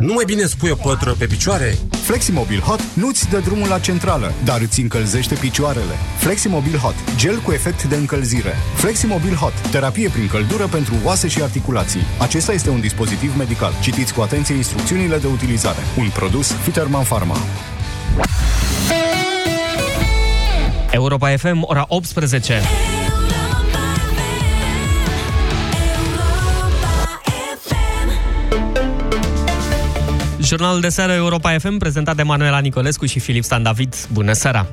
Nu mai bine spui o pătră pe picioare? FlexiMobil Hot nu-ți dă drumul la centrală, dar îți încălzește picioarele. FlexiMobil Hot, gel cu efect de încălzire. FlexiMobil Hot, terapie prin căldură pentru oase și articulații. Acesta este un dispozitiv medical. Citiți cu atenție instrucțiunile de utilizare. Un produs Fiterman Pharma. Europa FM, ora 18. Jurnalul de seară Europa FM, prezentat de Manuela Nicolescu și Filip Stan David. Bună seara!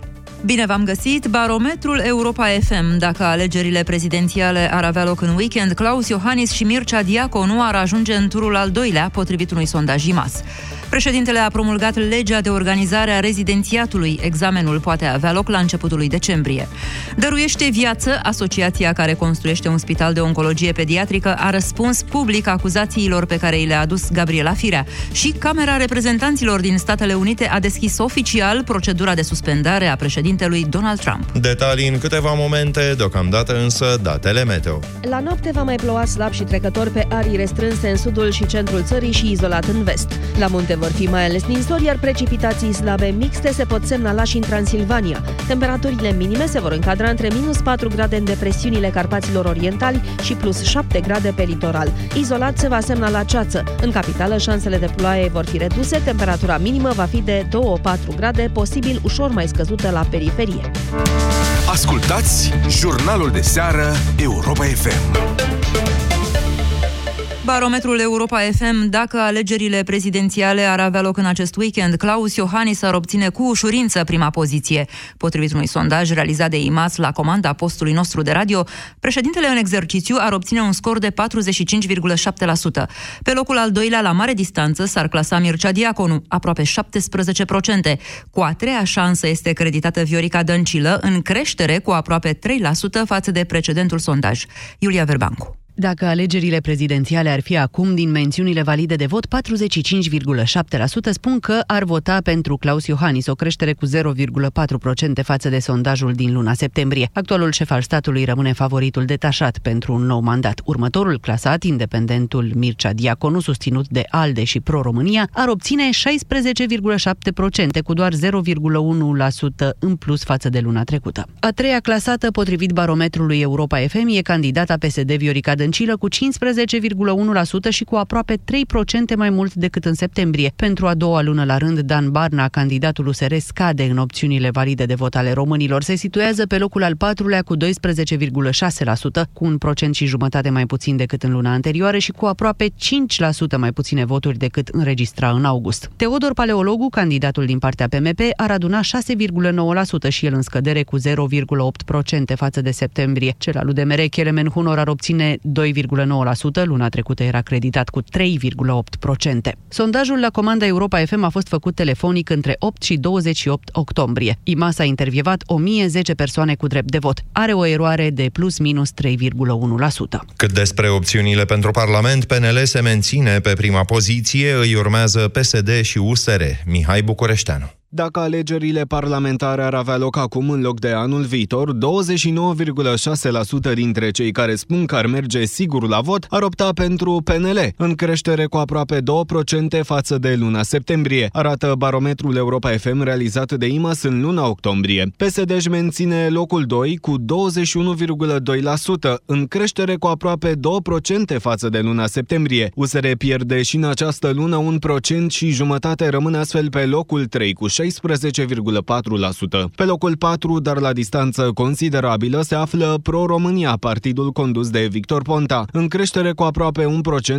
Bine v-am găsit! Barometrul Europa FM. Dacă alegerile prezidențiale ar avea loc în weekend, Claus Iohannis și Mircea Diaconu ar ajunge în turul al doilea, potrivit unui sondaj IMAS. Președintele a promulgat legea de organizare a rezidențiatului. Examenul poate avea loc la începutul lui decembrie. Dăruiește viață, asociația care construiește un spital de oncologie pediatrică a răspuns public acuzațiilor pe care i le-a adus Gabriela Firea. Și Camera Reprezentanților din Statele Unite a deschis oficial procedura de suspendare a președintelui Donald Trump. Detalii în câteva momente, deocamdată însă datele meteo. La noapte va mai ploua slab și trecător pe arii restrânse în sudul și centrul țării și izolat în vest. La munte vor fi mai ales ninsori, iar precipitații slabe mixte se pot semnala și în Transilvania. Temperaturile minime se vor încadra între minus 4 grade în depresiunile Carpaților Orientali și plus 7 grade pe litoral. Izolat se va semna la ceață. În capitală, șansele de ploaie vor fi reduse, temperatura minimă va fi de 2-4 grade, posibil ușor mai scăzută la periferie. Ascultați jurnalul de seară Europa FM. Barometrul Europa FM, dacă alegerile prezidențiale ar avea loc în acest weekend, Claus Iohannis ar obține cu ușurință prima poziție. Potrivit unui sondaj realizat de IMAS la comanda postului nostru de radio, președintele în exercițiu ar obține un scor de 45,7%. Pe locul al doilea, la mare distanță, s-ar clasa Mircea Diaconu, aproape 17%. Cu a treia șansă este creditată Viorica Dăncilă, în creștere cu aproape 3% față de precedentul sondaj. Iulia Verbancu. Dacă alegerile prezidențiale ar fi acum, din mențiunile valide de vot, 45,7% spun că ar vota pentru Claus Iohannis, o creștere cu 0,4% față de sondajul din luna septembrie. Actualul șef al statului rămâne favoritul detașat pentru un nou mandat. Următorul clasat, independentul Mircea Diaconu, susținut de ALDE și Pro-România, ar obține 16,7%, cu doar 0,1% în plus față de luna trecută. A treia clasată, potrivit barometrului Europa FM, e candidata PSD Viorica Dăncilă cu 15,1% și cu aproape 3% mai mult decât în septembrie. Pentru a doua lună la rând, Dan Barna, candidatul USR, scade în opțiunile valide de vot ale românilor. Se situează pe locul al patrulea cu 12,6%, cu un procent și jumătate mai puțin decât în luna anterioară și cu aproape 5% mai puține voturi decât înregistra în august. Teodor Paleologu, candidatul din partea PMP, ar aduna 6,9% și el în scădere cu 0,8% față de septembrie. Cel al UDMR, Kelemen Hunor, ar obține 2,9%, luna trecută era creditat cu 3,8%. Sondajul la comanda Europa FM a fost făcut telefonic între 8 și 28 octombrie. IMAS a intervievat 1010 persoane cu drept de vot. Are o eroare de plus minus 3,1%. Cât despre opțiunile pentru Parlament, PNL se menține pe prima poziție, îi urmează PSD și USR. Mihai Bucureșteanu. Dacă alegerile parlamentare ar avea loc acum în loc de anul viitor, 29,6% dintre cei care spun că ar merge sigur la vot ar opta pentru PNL, în creștere cu aproape 2% față de luna septembrie, arată barometrul Europa FM realizat de IMAS în luna octombrie. PSD își menține locul 2 cu 21,2%, în creștere cu aproape 2% față de luna septembrie. USR pierde și în această lună un procent și jumătate rămâne astfel pe locul 3 cu 16,4%. Pe locul 4, dar la distanță considerabilă, se află Pro-România, partidul condus de Victor Ponta. În creștere cu aproape 1%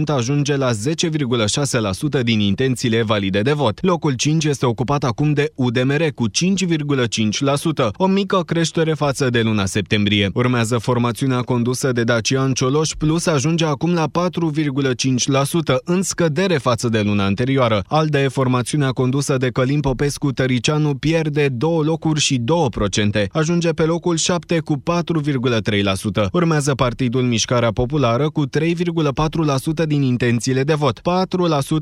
ajunge la 10,6% din intențiile valide de vot. Locul 5 este ocupat acum de UDMR cu 5,5%, o mică creștere față de luna septembrie. Urmează formațiunea condusă de Dacian Cioloș Plus ajunge acum la 4,5%, în scădere față de luna anterioară. Alde, formațiunea condusă de Călim Popescu Popescu Tăricianu pierde două locuri și 2%. Ajunge pe locul 7 cu 4,3%. Urmează Partidul Mișcarea Populară cu 3,4% din intențiile de vot.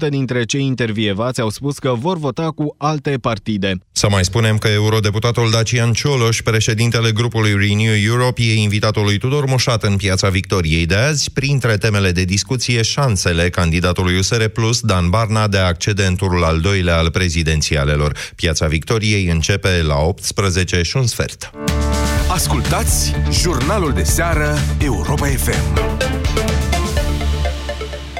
4% dintre cei intervievați au spus că vor vota cu alte partide. Să mai spunem că eurodeputatul Dacian Cioloș, președintele grupului Renew Europe, e invitatul lui Tudor Mușat în Piața Victoriei de azi, printre temele de discuție șansele candidatului USR Plus, Dan Barna, de a accede în turul al doilea al prezidențialelor. Piața Victoriei începe la 18 și un sfert. Ascultați jurnalul de seară Europa FM.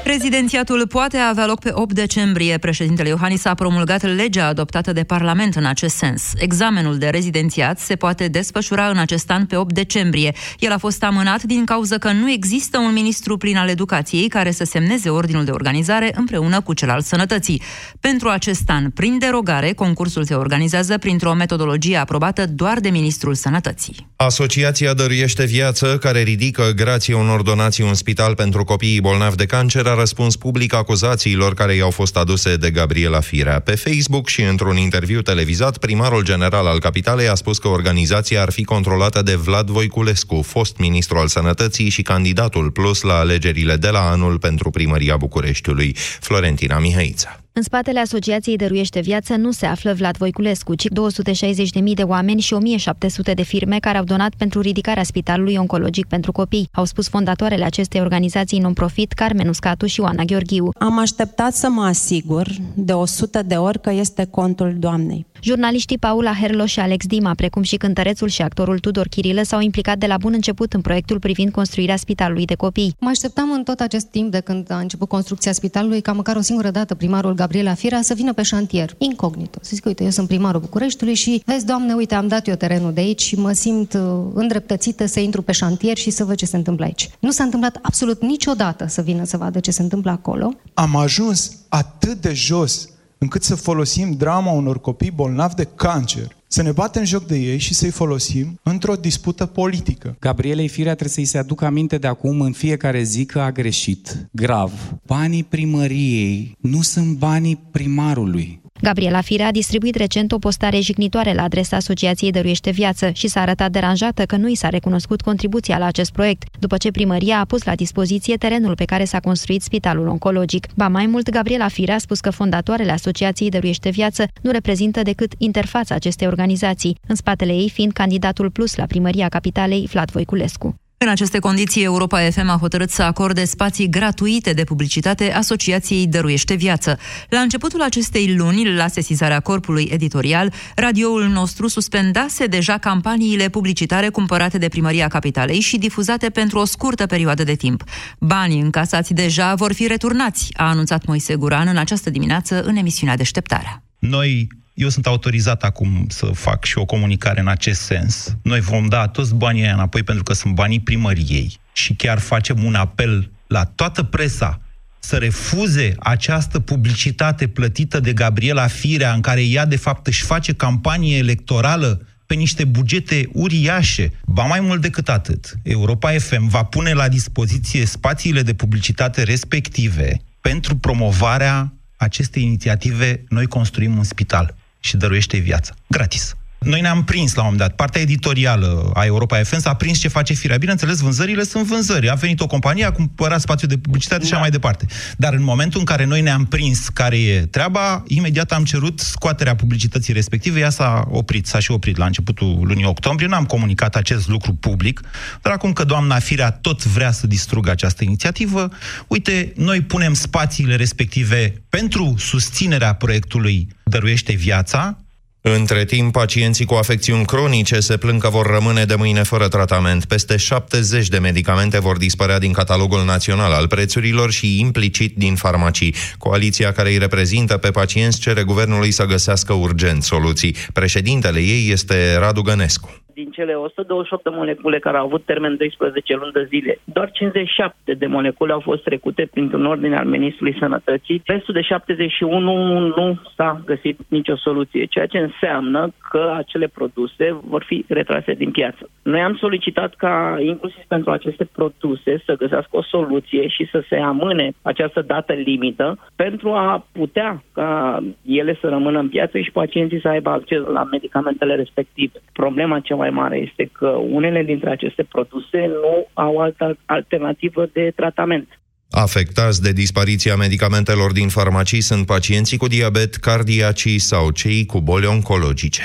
Prezidențiatul poate avea loc pe 8 decembrie. Președintele Iohannis a promulgat legea adoptată de Parlament în acest sens. Examenul de rezidențiat se poate desfășura în acest an pe 8 decembrie. El a fost amânat din cauza că nu există un ministru plin al educației care să semneze ordinul de organizare împreună cu cel al sănătății. Pentru acest an, prin derogare, concursul se organizează printr-o metodologie aprobată doar de ministrul sănătății. Asociația Dăruiește Viață, care ridică grație unor donații un spital pentru copiii bolnavi de cancer, a răspuns public acuzațiilor care i-au fost aduse de Gabriela Firea. Pe Facebook și într-un interviu televizat, primarul general al capitalei a spus că organizația ar fi controlată de Vlad Voiculescu, fost ministru al sănătății și candidatul plus la alegerile de la anul pentru primăria Bucureștiului. Florentina Mihăița. În spatele Asociației Dăruiește Viață nu se află Vlad Voiculescu, ci 260.000 de oameni și 1700 de firme care au donat pentru ridicarea Spitalului Oncologic pentru Copii, au spus fondatoarele acestei organizații non-profit Carmen Uscatu și Oana Gheorghiu. Am așteptat să mă asigur de 100 de ori că este contul Doamnei. Jurnaliștii Paula Herlo și Alex Dima, precum și cântărețul și actorul Tudor Chirilă, s-au implicat de la bun început în proiectul privind construirea spitalului de copii. Mă așteptam în tot acest timp de când a început construcția spitalului ca măcar o singură dată primarul Gabriela Firea să vină pe șantier, incognito. Să zic, uite, eu sunt primarul Bucureștiului și vezi, doamne, uite, am dat eu terenul de aici și mă simt uh, îndreptățită să intru pe șantier și să văd ce se întâmplă aici. Nu s-a întâmplat absolut niciodată să vină să vadă ce se întâmplă acolo. Am ajuns atât de jos încât să folosim drama unor copii bolnavi de cancer, să ne batem joc de ei și să-i folosim într-o dispută politică. Gabrielei Firea trebuie să-i se aducă aminte de acum în fiecare zi că a greșit grav. Banii primăriei nu sunt banii primarului. Gabriela Firea a distribuit recent o postare jignitoare la adresa Asociației Dăruiește Viață și s-a arătat deranjată că nu i s-a recunoscut contribuția la acest proiect, după ce primăria a pus la dispoziție terenul pe care s-a construit spitalul oncologic. Ba mai mult, Gabriela Firea a spus că fondatoarele Asociației Dăruiește Viață nu reprezintă decât interfața acestei organizații, în spatele ei fiind candidatul plus la primăria capitalei Vlad Voiculescu. În aceste condiții, Europa FM a hotărât să acorde spații gratuite de publicitate Asociației Dăruiește Viață. La începutul acestei luni, la sesizarea corpului editorial, radioul nostru suspendase deja campaniile publicitare cumpărate de Primăria Capitalei și difuzate pentru o scurtă perioadă de timp. Banii încasați deja vor fi returnați, a anunțat Moise Guran în această dimineață în emisiunea Deșteptarea. Noi eu sunt autorizat acum să fac și o comunicare în acest sens. Noi vom da toți banii aia înapoi pentru că sunt banii primăriei și chiar facem un apel la toată presa să refuze această publicitate plătită de Gabriela Firea, în care ea, de fapt, își face campanie electorală pe niște bugete uriașe. Ba mai mult decât atât, Europa FM va pune la dispoziție spațiile de publicitate respective pentru promovarea acestei inițiative Noi construim un spital și dăruiește viața. Gratis. Noi ne-am prins la un moment dat. Partea editorială a Europa FM s-a prins ce face firea. Bineînțeles, vânzările sunt vânzări. A venit o companie, a cumpărat spațiu de publicitate da. și așa mai departe. Dar în momentul în care noi ne-am prins care e treaba, imediat am cerut scoaterea publicității respective. Ea s-a oprit, s-a și oprit la începutul lunii octombrie. N-am comunicat acest lucru public, dar acum că doamna Firea tot vrea să distrugă această inițiativă, uite, noi punem spațiile respective pentru susținerea proiectului Dăruiește Viața, între timp, pacienții cu afecțiuni cronice se plâng că vor rămâne de mâine fără tratament. Peste 70 de medicamente vor dispărea din catalogul național al prețurilor și implicit din farmacii. Coaliția care îi reprezintă pe pacienți cere guvernului să găsească urgent soluții. Președintele ei este Radu Gănescu din cele 128 de molecule care au avut termen 12 luni de zile, doar 57 de molecule au fost trecute printr-un ordine al Ministrului Sănătății. Restul de 71 nu s-a găsit nicio soluție, ceea ce înseamnă că acele produse vor fi retrase din piață. Noi am solicitat ca, inclusiv pentru aceste produse, să găsească o soluție și să se amâne această dată limită pentru a putea ca ele să rămână în piață și pacienții să aibă acces la medicamentele respective. Problema cea mai mare este că unele dintre aceste produse nu au altă alternativă de tratament. Afectați de dispariția medicamentelor din farmacii sunt pacienții cu diabet, cardiacii sau cei cu boli oncologice.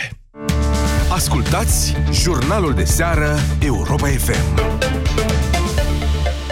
Ascultați jurnalul de seară Europa FM.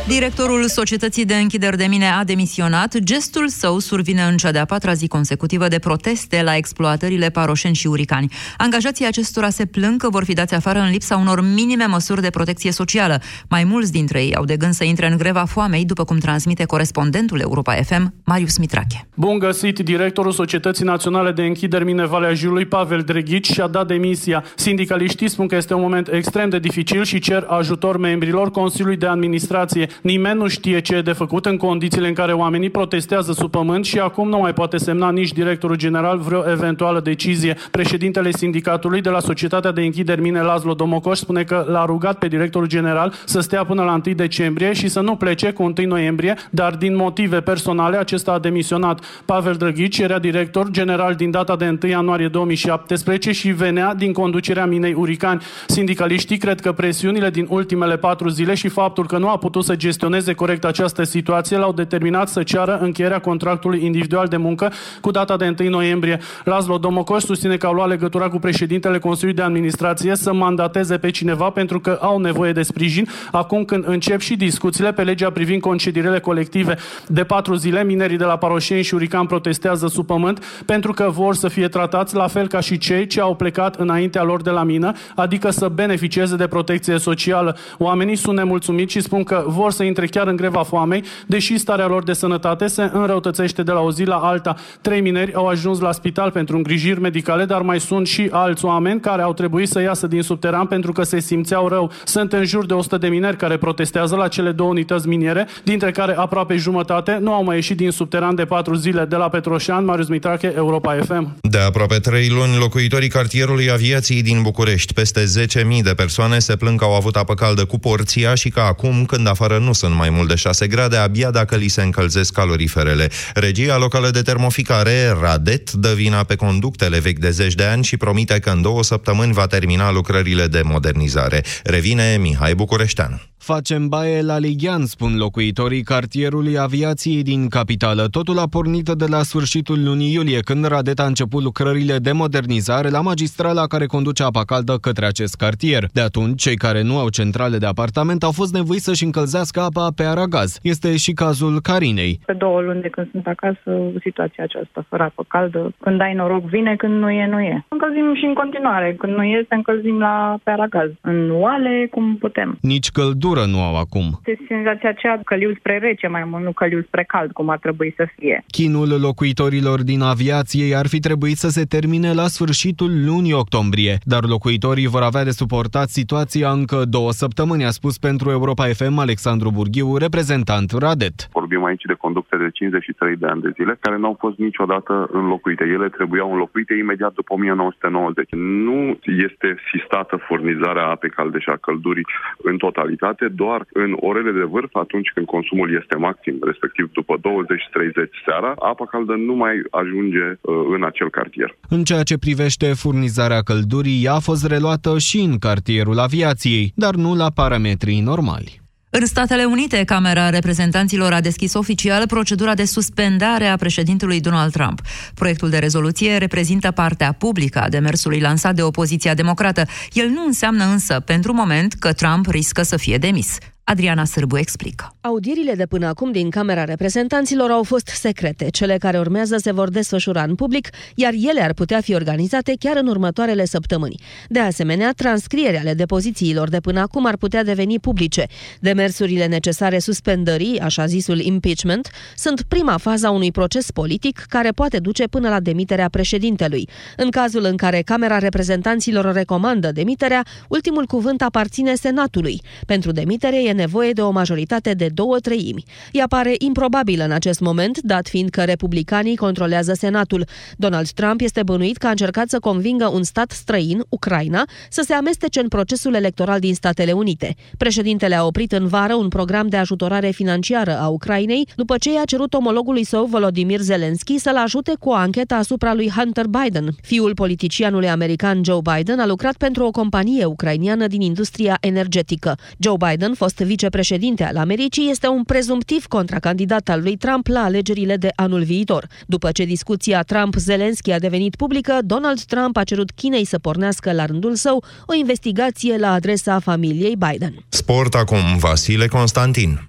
Directorul Societății de Închideri de Mine a demisionat. Gestul său survine în cea de-a patra zi consecutivă de proteste la exploatările Paroșeni și Uricani. Angajații acestora se plâng că vor fi dați afară în lipsa unor minime măsuri de protecție socială. Mai mulți dintre ei au de gând să intre în greva foamei, după cum transmite corespondentul Europa FM, Marius Mitrache. Bun găsit! Directorul Societății Naționale de Închideri Mine Valea Jiului, Pavel Drăghici, și-a dat demisia. Sindicaliștii spun că este un moment extrem de dificil și cer ajutor membrilor Consiliului de Administrație. Nimeni nu știe ce e de făcut în condițiile în care oamenii protestează sub pământ și acum nu mai poate semna nici directorul general vreo eventuală decizie. Președintele sindicatului de la Societatea de Închideri Mine, Lazlo Domocoș, spune că l-a rugat pe directorul general să stea până la 1 decembrie și să nu plece cu 1 noiembrie, dar din motive personale acesta a demisionat. Pavel Drăghici era director general din data de 1 ianuarie 2017 și venea din conducerea minei Uricani. Sindicaliștii cred că presiunile din ultimele patru zile și faptul că nu a putut să gestioneze corect această situație, l-au determinat să ceară încheierea contractului individual de muncă cu data de 1 noiembrie. Laszlo Domocoș susține că au luat legătura cu președintele Consiliului de Administrație să mandateze pe cineva pentru că au nevoie de sprijin acum când încep și discuțiile pe legea privind concedierile colective. De patru zile, minerii de la Paroșeni și Urican protestează sub pământ pentru că vor să fie tratați la fel ca și cei ce au plecat înaintea lor de la mină, adică să beneficieze de protecție socială. Oamenii sunt nemulțumiți și spun că vor să intre chiar în greva foamei, deși starea lor de sănătate se înrăutățește de la o zi la alta. Trei mineri au ajuns la spital pentru îngrijiri medicale, dar mai sunt și alți oameni care au trebuit să iasă din subteran pentru că se simțeau rău. Sunt în jur de 100 de mineri care protestează la cele două unități miniere, dintre care aproape jumătate nu au mai ieșit din subteran de patru zile de la Petroșan, Marius Mitrache, Europa FM. De aproape trei luni, locuitorii cartierului aviației din București, peste 10.000 de persoane, se plâng că au avut apă caldă cu porția și că acum, când afară nu sunt mai mult de 6 grade, abia dacă li se încălzesc caloriferele. Regia locală de termoficare, Radet, dă vina pe conductele vechi de zeci de ani și promite că în două săptămâni va termina lucrările de modernizare. Revine Mihai Bucureștean. Facem baie la Lighean, spun locuitorii cartierului aviației din capitală. Totul a pornit de la sfârșitul lunii iulie, când Radet a început lucrările de modernizare la magistrala care conduce apa caldă către acest cartier. De atunci, cei care nu au centrale de apartament au fost nevoiți să-și încălzească apa pe aragaz. Este și cazul Carinei. Pe două luni de când sunt acasă, situația aceasta, fără apă caldă. Când ai noroc, vine, când nu e, nu e. Încălzim și în continuare. Când nu este, încălzim la pe aragaz. În oale, cum putem. Nici căldură nu au acum. Este senzația aceea căliu spre rece mai mult, nu căliu spre cald, cum ar trebui să fie. Chinul locuitorilor din aviație ar fi trebuit să se termine la sfârșitul lunii octombrie, dar locuitorii vor avea de suportat situația încă două săptămâni, a spus pentru Europa FM Alexandru Burghiu, reprezentant Radet. Vorbim aici de conducte de 53 de ani de zile, care nu au fost niciodată înlocuite. Ele trebuiau înlocuite imediat după 1990. Nu este sistată furnizarea apei calde și a căldurii în totalitate, doar în orele de vârf, atunci când consumul este maxim, respectiv după 20-30 seara, apa caldă nu mai ajunge uh, în acel cartier. În ceea ce privește furnizarea căldurii, ea a fost reluată și în cartierul aviației, dar nu la parametrii normali. În Statele Unite, Camera Reprezentanților a deschis oficial procedura de suspendare a președintelui Donald Trump. Proiectul de rezoluție reprezintă partea publică a demersului lansat de opoziția democrată. El nu înseamnă însă, pentru moment, că Trump riscă să fie demis. Adriana Sârbu explică. Audierile de până acum din Camera Reprezentanților au fost secrete. Cele care urmează se vor desfășura în public, iar ele ar putea fi organizate chiar în următoarele săptămâni. De asemenea, transcrierea ale depozițiilor de până acum ar putea deveni publice. Demersurile necesare suspendării, așa zisul impeachment, sunt prima fază a unui proces politic care poate duce până la demiterea președintelui. În cazul în care Camera Reprezentanților recomandă demiterea, ultimul cuvânt aparține Senatului. Pentru demitere e nevoie de o majoritate de două treimi. Ea pare improbabilă în acest moment, dat fiind că republicanii controlează Senatul. Donald Trump este bănuit că a încercat să convingă un stat străin, Ucraina, să se amestece în procesul electoral din Statele Unite. Președintele a oprit în vară un program de ajutorare financiară a Ucrainei, după ce i-a cerut omologului său Volodymyr Zelensky să-l ajute cu o anchetă asupra lui Hunter Biden. Fiul politicianului american Joe Biden a lucrat pentru o companie ucrainiană din industria energetică. Joe Biden, fost vicepreședinte al Americii, este un prezumptiv contracandidat al lui Trump la alegerile de anul viitor. După ce discuția Trump-Zelensky a devenit publică, Donald Trump a cerut Chinei să pornească la rândul său o investigație la adresa familiei Biden. Sport acum, Vasile Constantin.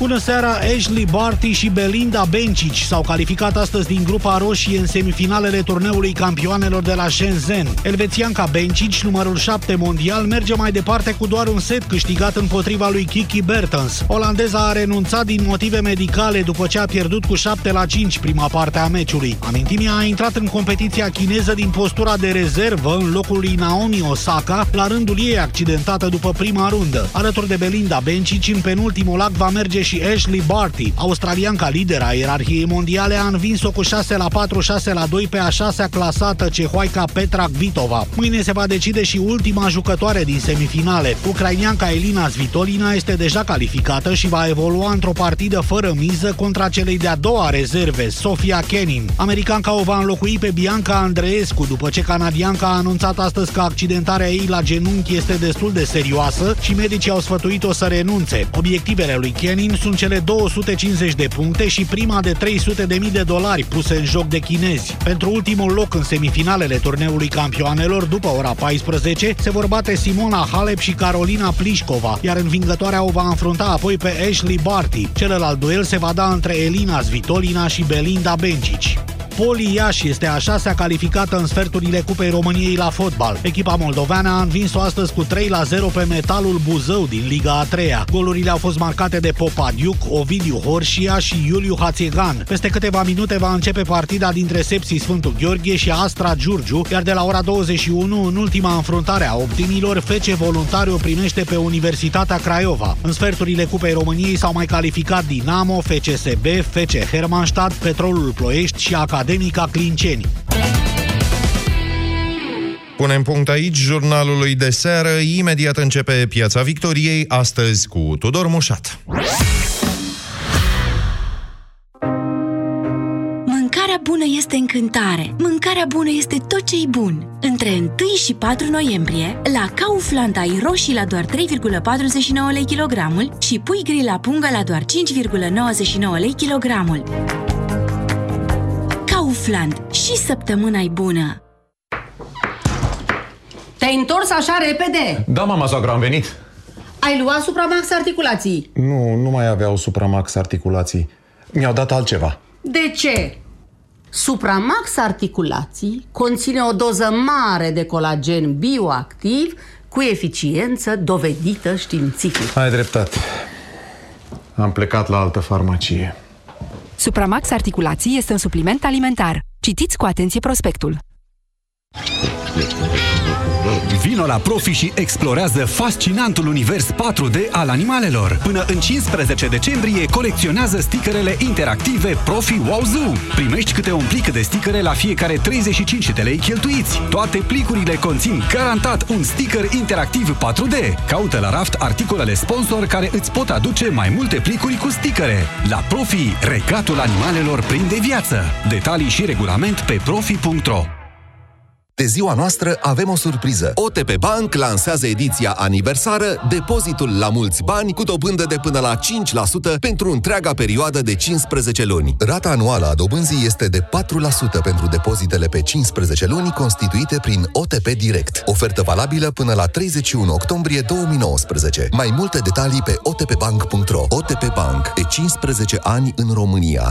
Bună seara, Ashley Barty și Belinda Bencic s-au calificat astăzi din grupa roșie în semifinalele turneului campioanelor de la Shenzhen. Elvețianca Bencic, numărul 7 mondial, merge mai departe cu doar un set câștigat împotriva lui Kiki Bertens. Olandeza a renunțat din motive medicale după ce a pierdut cu 7 la 5 prima parte a meciului. Amintimia a intrat în competiția chineză din postura de rezervă în locul lui Naomi Osaka, la rândul ei accidentată după prima rundă. Alături de Belinda Bencic, în penultimul act va merge și Ashley Barty. Australianca lider a ierarhiei mondiale a învins-o cu 6 la 4, 6 la 2 pe a șasea clasată cehoaica Petra Kvitova. Mâine se va decide și ultima jucătoare din semifinale. Ucrainianca Elina Svitolina este deja calificată și va evolua într-o partidă fără miză contra celei de-a doua rezerve, Sofia Kenin. Americanca o va înlocui pe Bianca Andreescu după ce canadianca a anunțat astăzi că accidentarea ei la genunchi este destul de serioasă și medicii au sfătuit-o să renunțe. Obiectivele lui Kenin sunt cele 250 de puncte și prima de 300 de mii de dolari puse în joc de chinezi. Pentru ultimul loc în semifinalele turneului campioanelor, după ora 14, se vor bate Simona Halep și Carolina Plișcova, iar învingătoarea o va înfrunta apoi pe Ashley Barty. Celălalt duel se va da între Elina Svitolina și Belinda Bencic. Poli Iași este a șasea calificată în sferturile Cupei României la fotbal. Echipa moldoveană a învins-o astăzi cu 3 la 0 pe Metalul Buzău din Liga a 3 -a. Golurile au fost marcate de Popa Diuc, Ovidiu Horșia și Iuliu Hațiegan. Peste câteva minute va începe partida dintre Sepsi Sfântul Gheorghe și Astra Giurgiu, iar de la ora 21, în ultima înfruntare a optimilor, Fece Voluntariu primește pe Universitatea Craiova. În sferturile Cupei României s-au mai calificat Dinamo, FCSB, FC Hermannstadt, Petrolul Ploiești și Academia Academica Clinceni. Punem punct aici jurnalului de seară. Imediat începe Piața Victoriei, astăzi cu Tudor Mușat. Mâncarea bună este încântare. Mâncarea bună este tot ce e bun. Între 1 și 4 noiembrie, la Kaufland ai roșii la doar 3,49 lei kilogramul și pui gri la pungă la doar 5,99 lei kilogramul. Kaufland. Și săptămâna e bună! Te-ai întors așa repede? Da, mama soacră, am venit. Ai luat Supramax articulații? Nu, nu mai aveau Supramax articulații. Mi-au dat altceva. De ce? Supramax articulații conține o doză mare de colagen bioactiv cu eficiență dovedită științific. Ai dreptate. Am plecat la altă farmacie. Supramax Articulații este un supliment alimentar. Citiți cu atenție prospectul. Vino la Profi și explorează fascinantul univers 4D al animalelor. Până în 15 decembrie colecționează stickerele interactive Profi Wow Zoo. Primești câte un plic de stickere la fiecare 35 de lei cheltuiți. Toate plicurile conțin garantat un sticker interactiv 4D. Caută la raft articolele sponsor care îți pot aduce mai multe plicuri cu stickere. La Profi, regatul animalelor prinde viață. Detalii și regulament pe profi.ro De ziua noastră avem o surpriză. OTP Bank lansează ediția aniversară Depozitul la mulți bani cu dobândă de până la 5% pentru întreaga perioadă de 15 luni. Rata anuală a dobânzii este de 4% pentru depozitele pe 15 luni constituite prin OTP Direct. Ofertă valabilă până la 31 octombrie 2019. Mai multe detalii pe otpbank.ro OTP Bank. De 15 ani în România.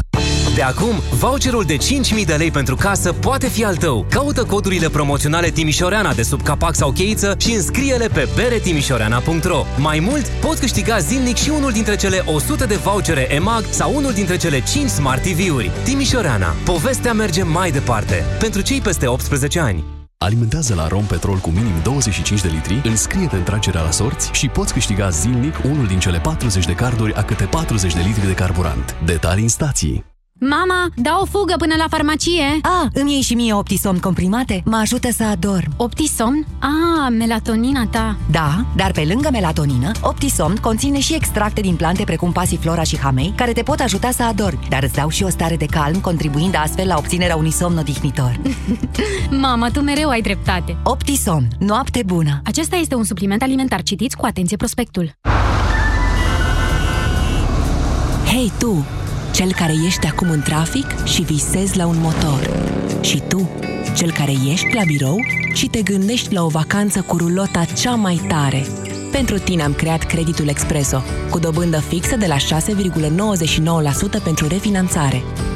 De acum, voucherul de 5.000 de lei pentru casă poate fi al tău. Caută codurile promoționale Timișoreana de sub capac sau cheiță și înscrie-le pe beretimișoreana.ro. Mai mult, poți câștiga zilnic și unul dintre cele 100 de vouchere EMAG sau unul dintre cele 5 Smart TV-uri. Timișoreana. Povestea merge mai departe. Pentru cei peste 18 ani. Alimentează la Rompetrol cu minim 25 de litri, înscrie-te în tragerea la sorți și poți câștiga zilnic unul din cele 40 de carduri a câte 40 de litri de carburant. Detalii în stații. Mama, dau o fugă până la farmacie. A, îmi iei și mie Optisomn comprimate? Mă ajută să adorm. Optisomn? A, melatonina ta. Da, dar pe lângă melatonină, Optisomn conține și extracte din plante precum pasiflora și hamei, care te pot ajuta să adormi, dar îți dau și o stare de calm, contribuind astfel la obținerea unui somn odihnitor. Mama, tu mereu ai dreptate. Optisomn. Noapte bună. Acesta este un supliment alimentar. Citiți cu atenție prospectul. Hei tu, cel care ești acum în trafic și visezi la un motor. Și tu, cel care ești la birou și te gândești la o vacanță cu rulota cea mai tare. Pentru tine am creat creditul Expreso, cu dobândă fixă de la 6,99% pentru refinanțare.